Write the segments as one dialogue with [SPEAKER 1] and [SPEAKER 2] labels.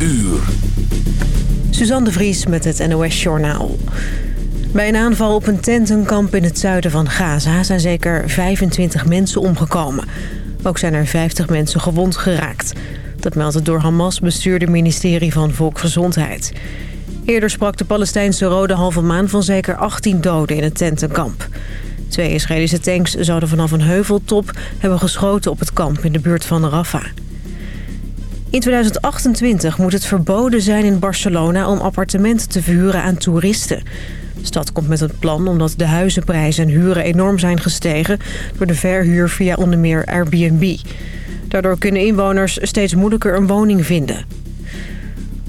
[SPEAKER 1] uur.
[SPEAKER 2] Suzanne de Vries met het NOS Journaal. Bij een aanval op een tentenkamp in het zuiden van Gaza... zijn zeker 25 mensen omgekomen. Ook zijn er 50 mensen gewond geraakt. Dat meldt het door Hamas bestuurde ministerie van Volksgezondheid. Eerder sprak de Palestijnse Rode Halve Maan van zeker 18 doden in het tentenkamp. Twee Israëlische tanks zouden vanaf een heuveltop hebben geschoten op het kamp in de buurt van Rafah. In 2028 moet het verboden zijn in Barcelona om appartementen te verhuren aan toeristen. De stad komt met een plan omdat de huizenprijzen en huren enorm zijn gestegen... door de verhuur via onder meer Airbnb. Daardoor kunnen inwoners steeds moeilijker een woning vinden.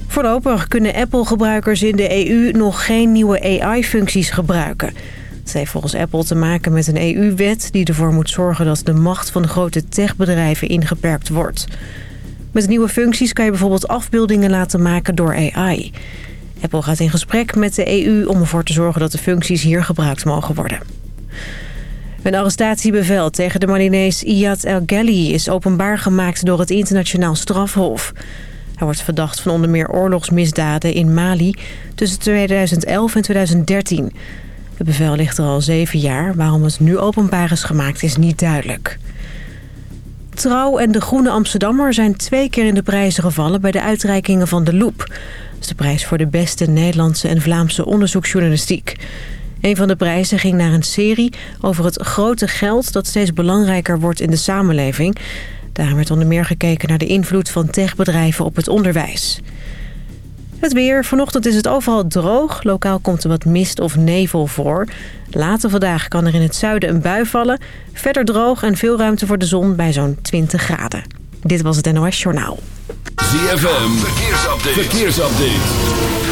[SPEAKER 2] Voorlopig kunnen Apple-gebruikers in de EU nog geen nieuwe AI-functies gebruiken... Het heeft volgens Apple te maken met een EU-wet die ervoor moet zorgen dat de macht van grote techbedrijven ingeperkt wordt. Met nieuwe functies kan je bijvoorbeeld afbeeldingen laten maken door AI. Apple gaat in gesprek met de EU om ervoor te zorgen dat de functies hier gebruikt mogen worden. Een arrestatiebevel tegen de Malinees Iyad El Ghali is openbaar gemaakt door het internationaal strafhof. Hij wordt verdacht van onder meer oorlogsmisdaden in Mali tussen 2011 en 2013. Het bevel ligt er al zeven jaar. Waarom het nu openbaar is gemaakt is niet duidelijk. Trouw en de Groene Amsterdammer zijn twee keer in de prijzen gevallen... bij de uitreikingen van de Loep. Dat is de prijs voor de beste Nederlandse en Vlaamse onderzoeksjournalistiek. Een van de prijzen ging naar een serie over het grote geld... dat steeds belangrijker wordt in de samenleving. Daarom werd onder meer gekeken naar de invloed van techbedrijven op het onderwijs. Het weer. Vanochtend is het overal droog. Lokaal komt er wat mist of nevel voor. Later vandaag kan er in het zuiden een bui vallen. Verder droog en veel ruimte voor de zon bij zo'n 20 graden. Dit was het NOS Journaal.
[SPEAKER 1] ZFM. Verkeersupdate. Verkeersupdate.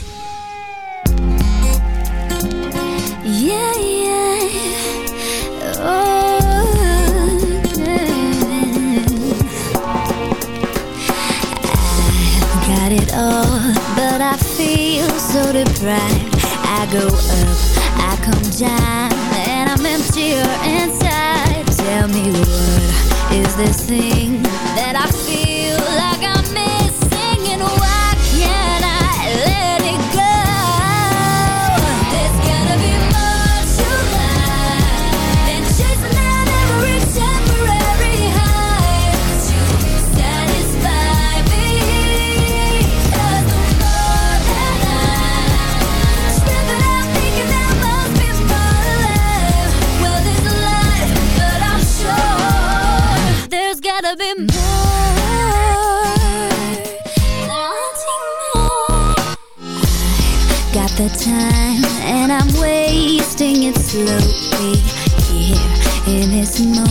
[SPEAKER 3] Got it all, but I feel so deprived. I go up, I come down, and I'm emptier inside. Tell me what is this thing that I feel like I'm missing, and why the time and I'm wasting it slowly Here in this moment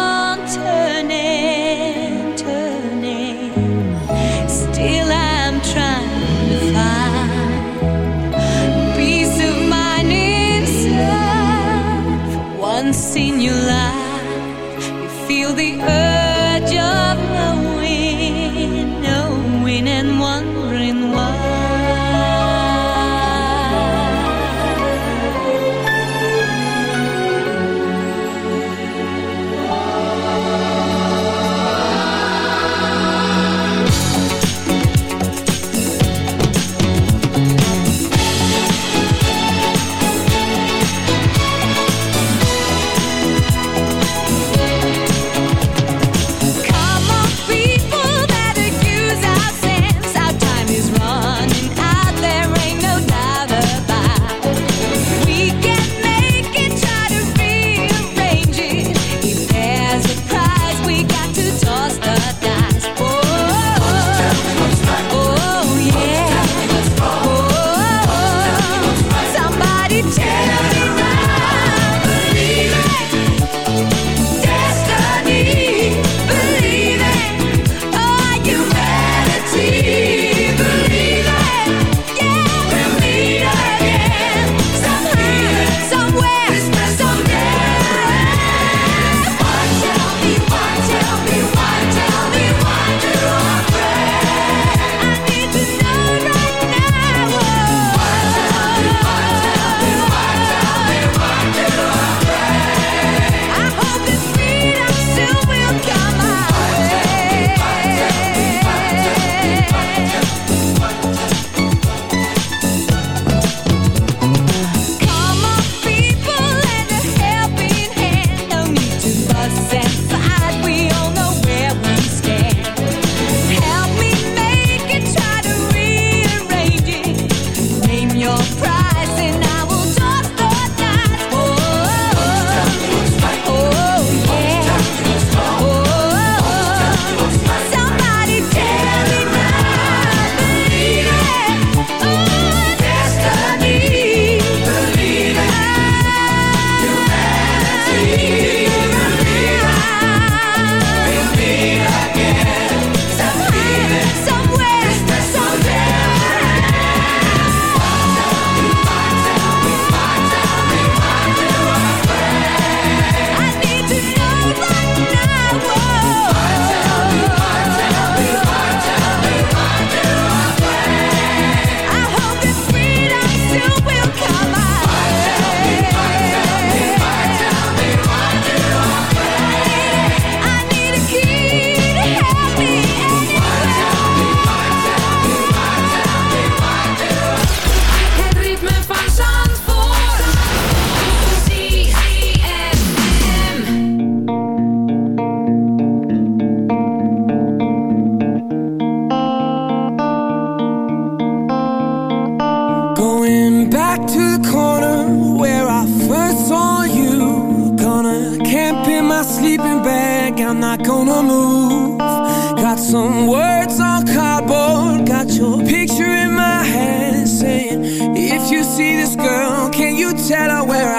[SPEAKER 4] see this girl? Can you tell her where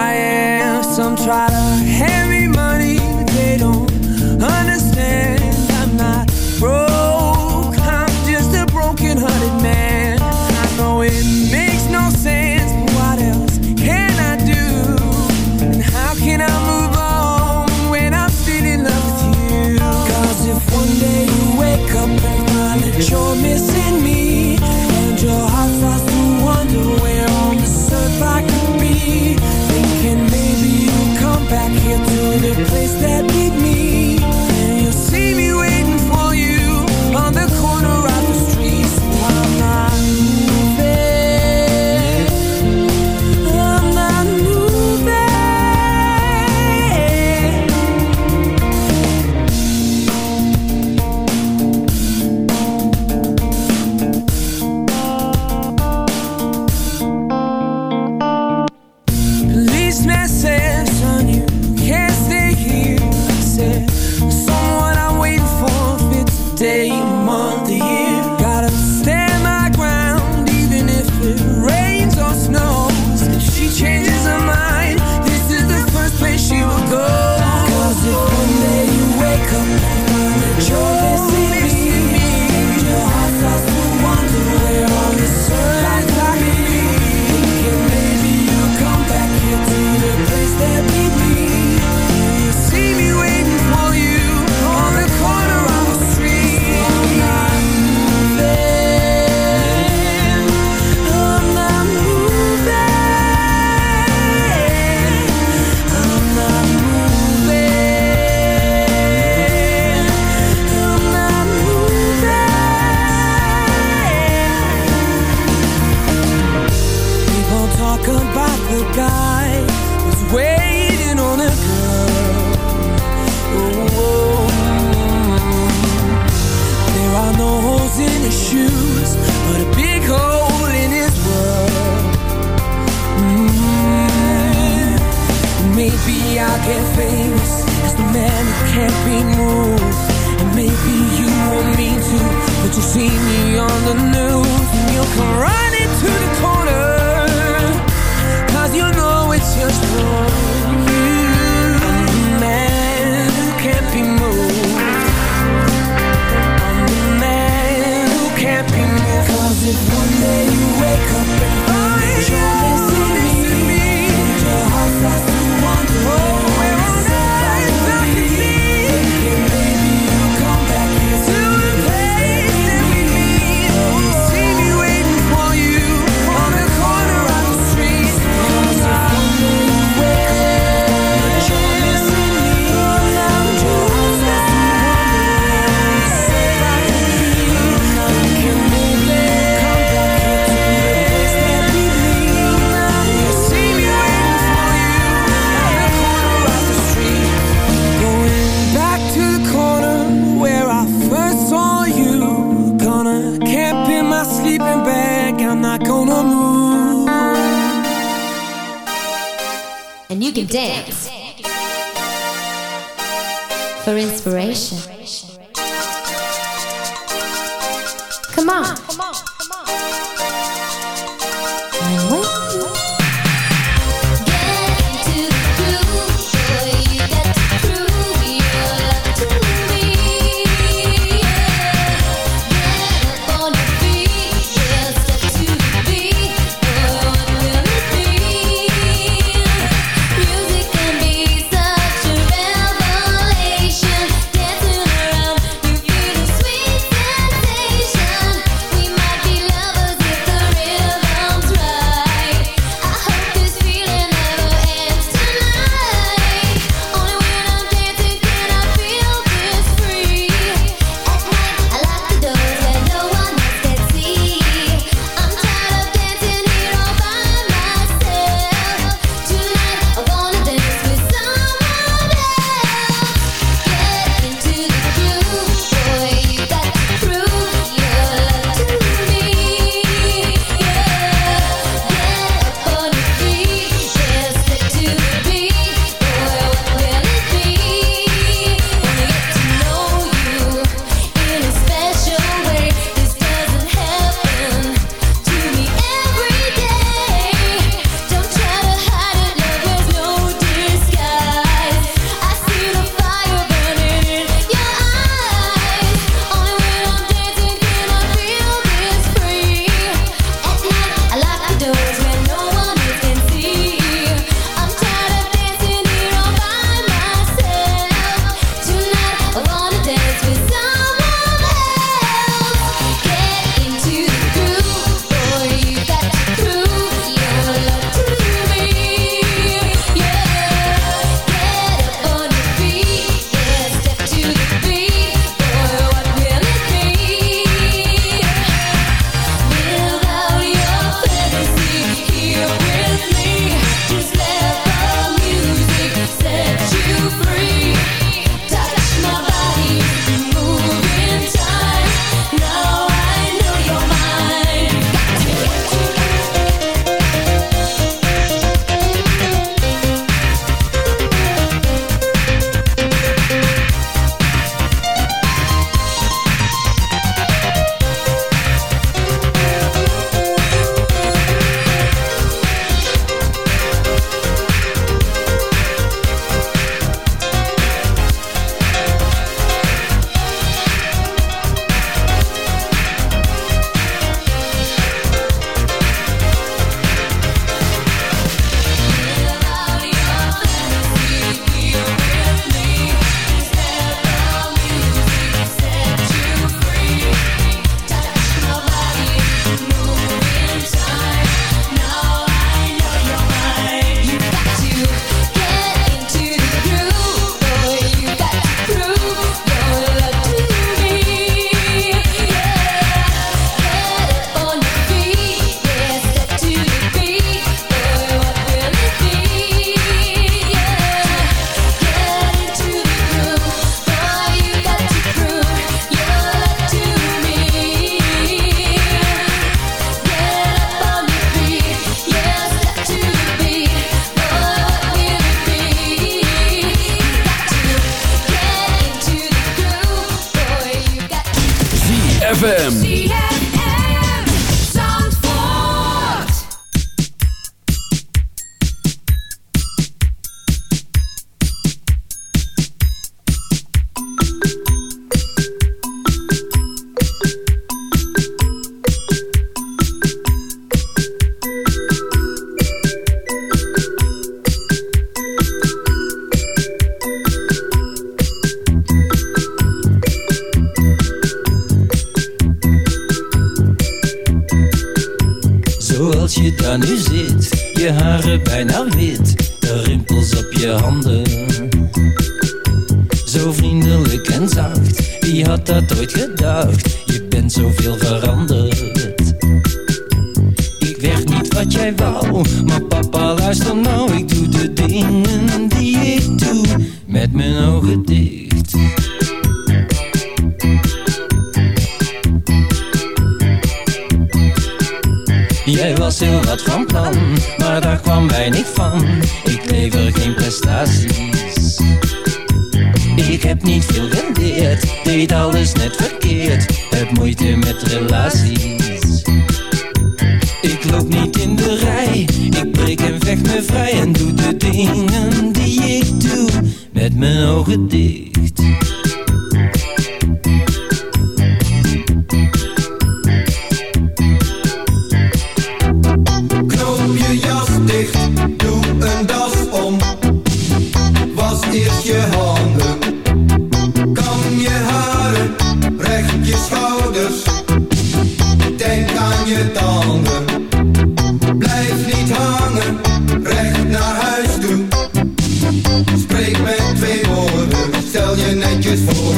[SPEAKER 3] netjes voor.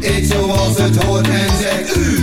[SPEAKER 3] Eet zoals het hoort en zeg u,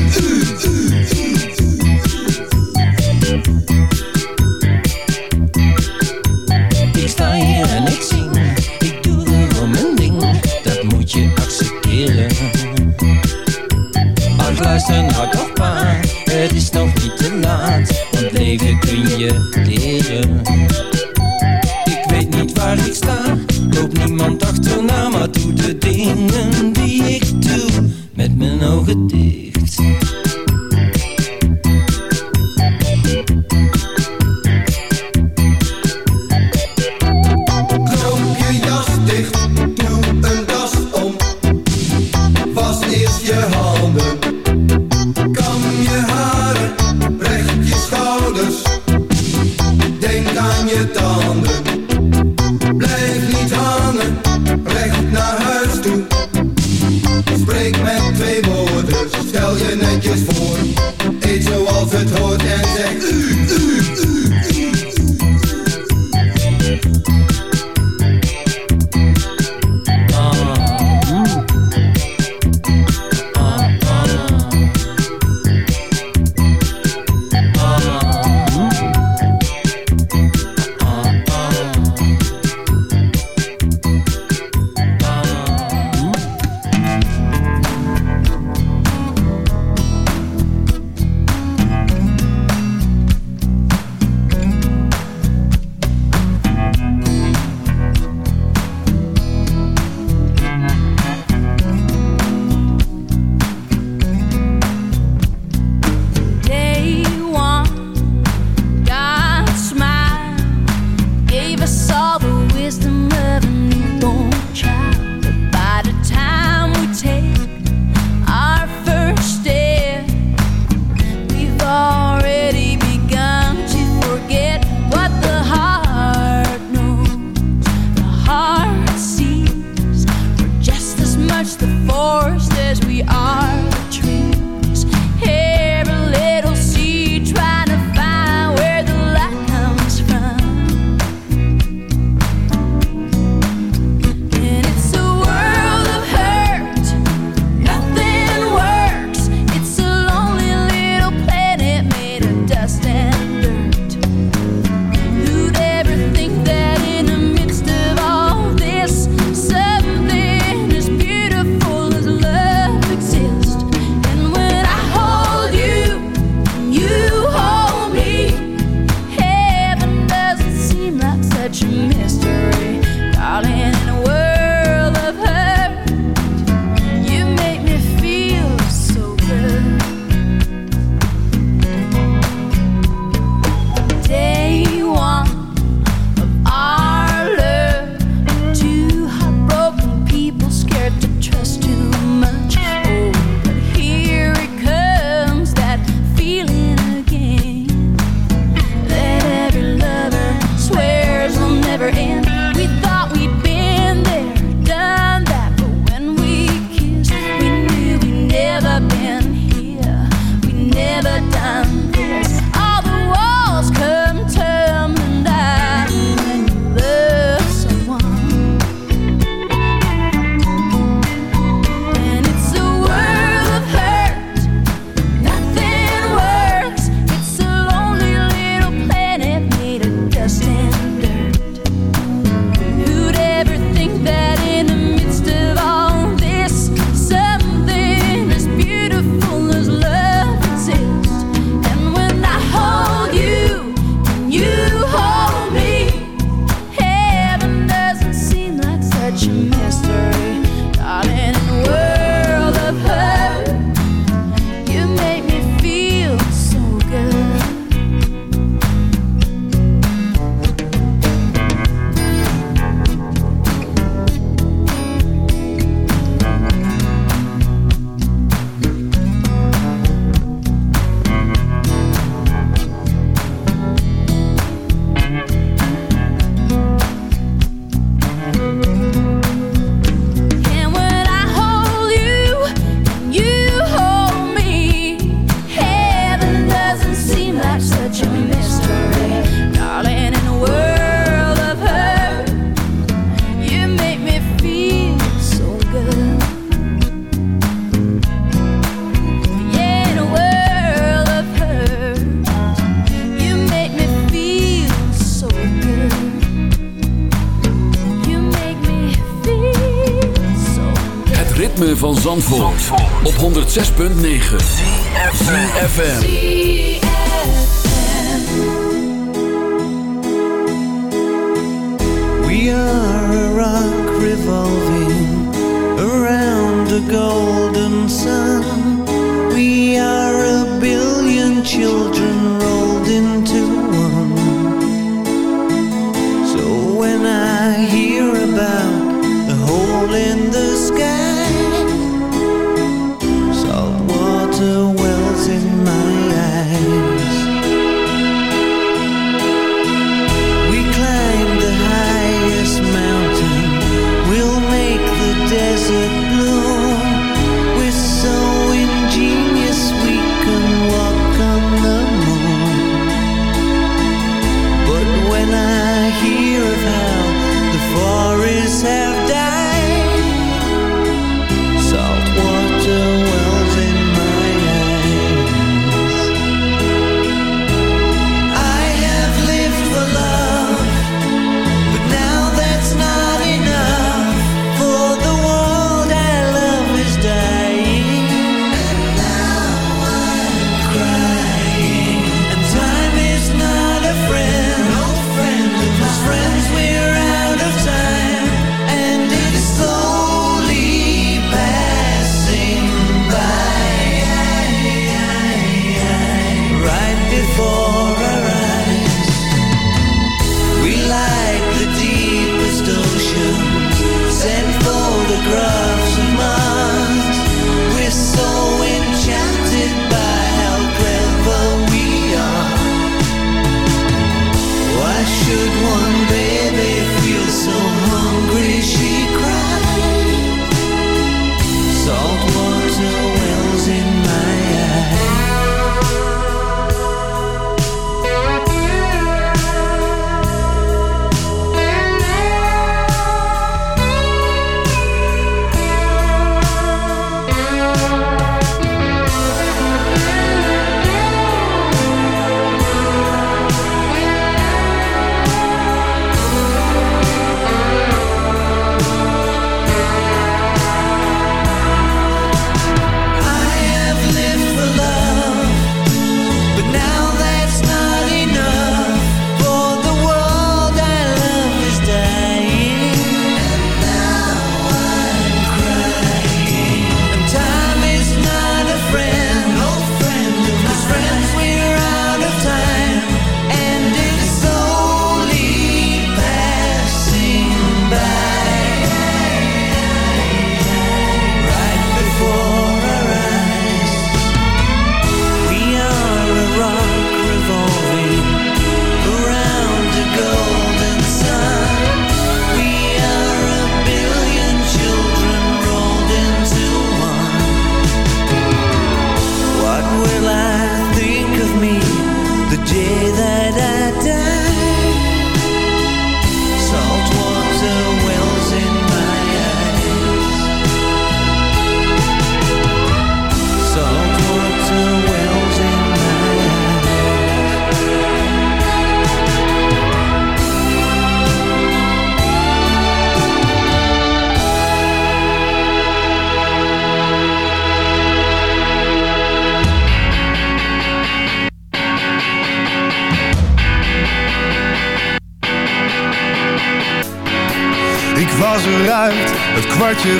[SPEAKER 5] je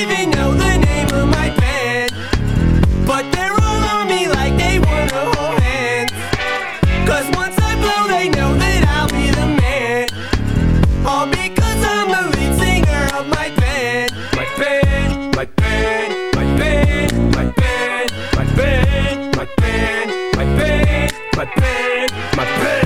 [SPEAKER 6] even know the name of my band. But they're all on me like they want a whole hands Cause once I blow they know that I'll be the man. All because I'm the lead singer of my band. My band, my band, my band, my band My band, my band, my band, my band, my band.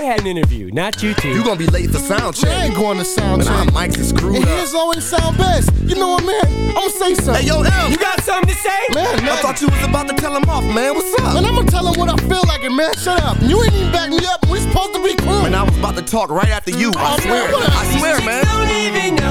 [SPEAKER 6] had an interview, not you two.
[SPEAKER 7] You gonna be late for sound check.
[SPEAKER 8] I ain't going to sound
[SPEAKER 7] But our
[SPEAKER 8] check.
[SPEAKER 7] mics is screwed
[SPEAKER 8] And
[SPEAKER 7] up.
[SPEAKER 8] his always sound best. You know what, man? I'm gonna say something.
[SPEAKER 7] Hey, yo, M.
[SPEAKER 6] You got something to say?
[SPEAKER 8] Man,
[SPEAKER 7] I thought you was about to tell him off, man. What's up?
[SPEAKER 8] Man, I'm gonna tell him what I feel like, and man, shut up. You ain't even back me up. We supposed to be cool.
[SPEAKER 7] Man, I was about to talk right after you. I
[SPEAKER 8] Oh, man,
[SPEAKER 7] swear.
[SPEAKER 8] what
[SPEAKER 7] I
[SPEAKER 8] a-
[SPEAKER 7] swear, man.
[SPEAKER 6] don't even know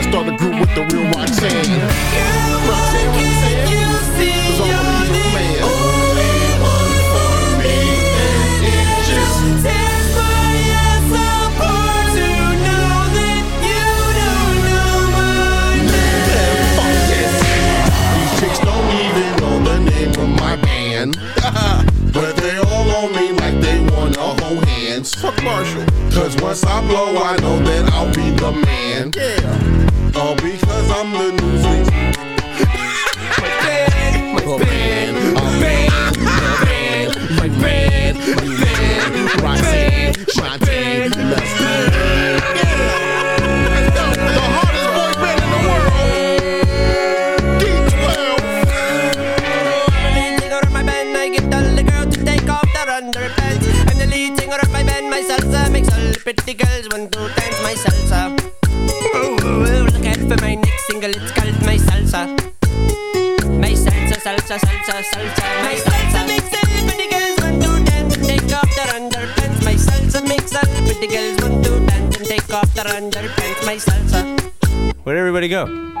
[SPEAKER 8] to start a group with the real Roxanne. Roxanne, Roxanne, all you're man. only one
[SPEAKER 6] for me, and just my ass to know that you don't know my
[SPEAKER 8] name. Fuck. These chicks don't even know the name of my band, but they all on me like they want to hold hands. Fuck Marshall. Cause once I blow, I know that I'll be the man. Yeah.
[SPEAKER 6] Salsa, salsa, salsa, my salsa makes the girls want to dance and take off their underpants. My salsa makes the girls want to dance and take off their underpants. My salsa. Where'd everybody go?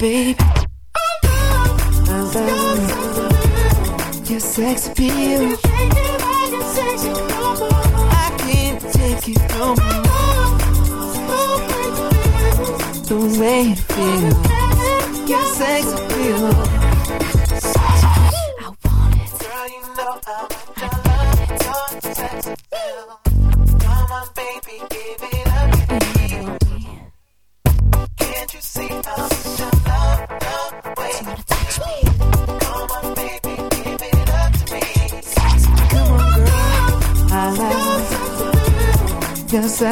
[SPEAKER 9] Baby? I love your sex appeal. I can't take it no more. The way it feels, your sex appeal.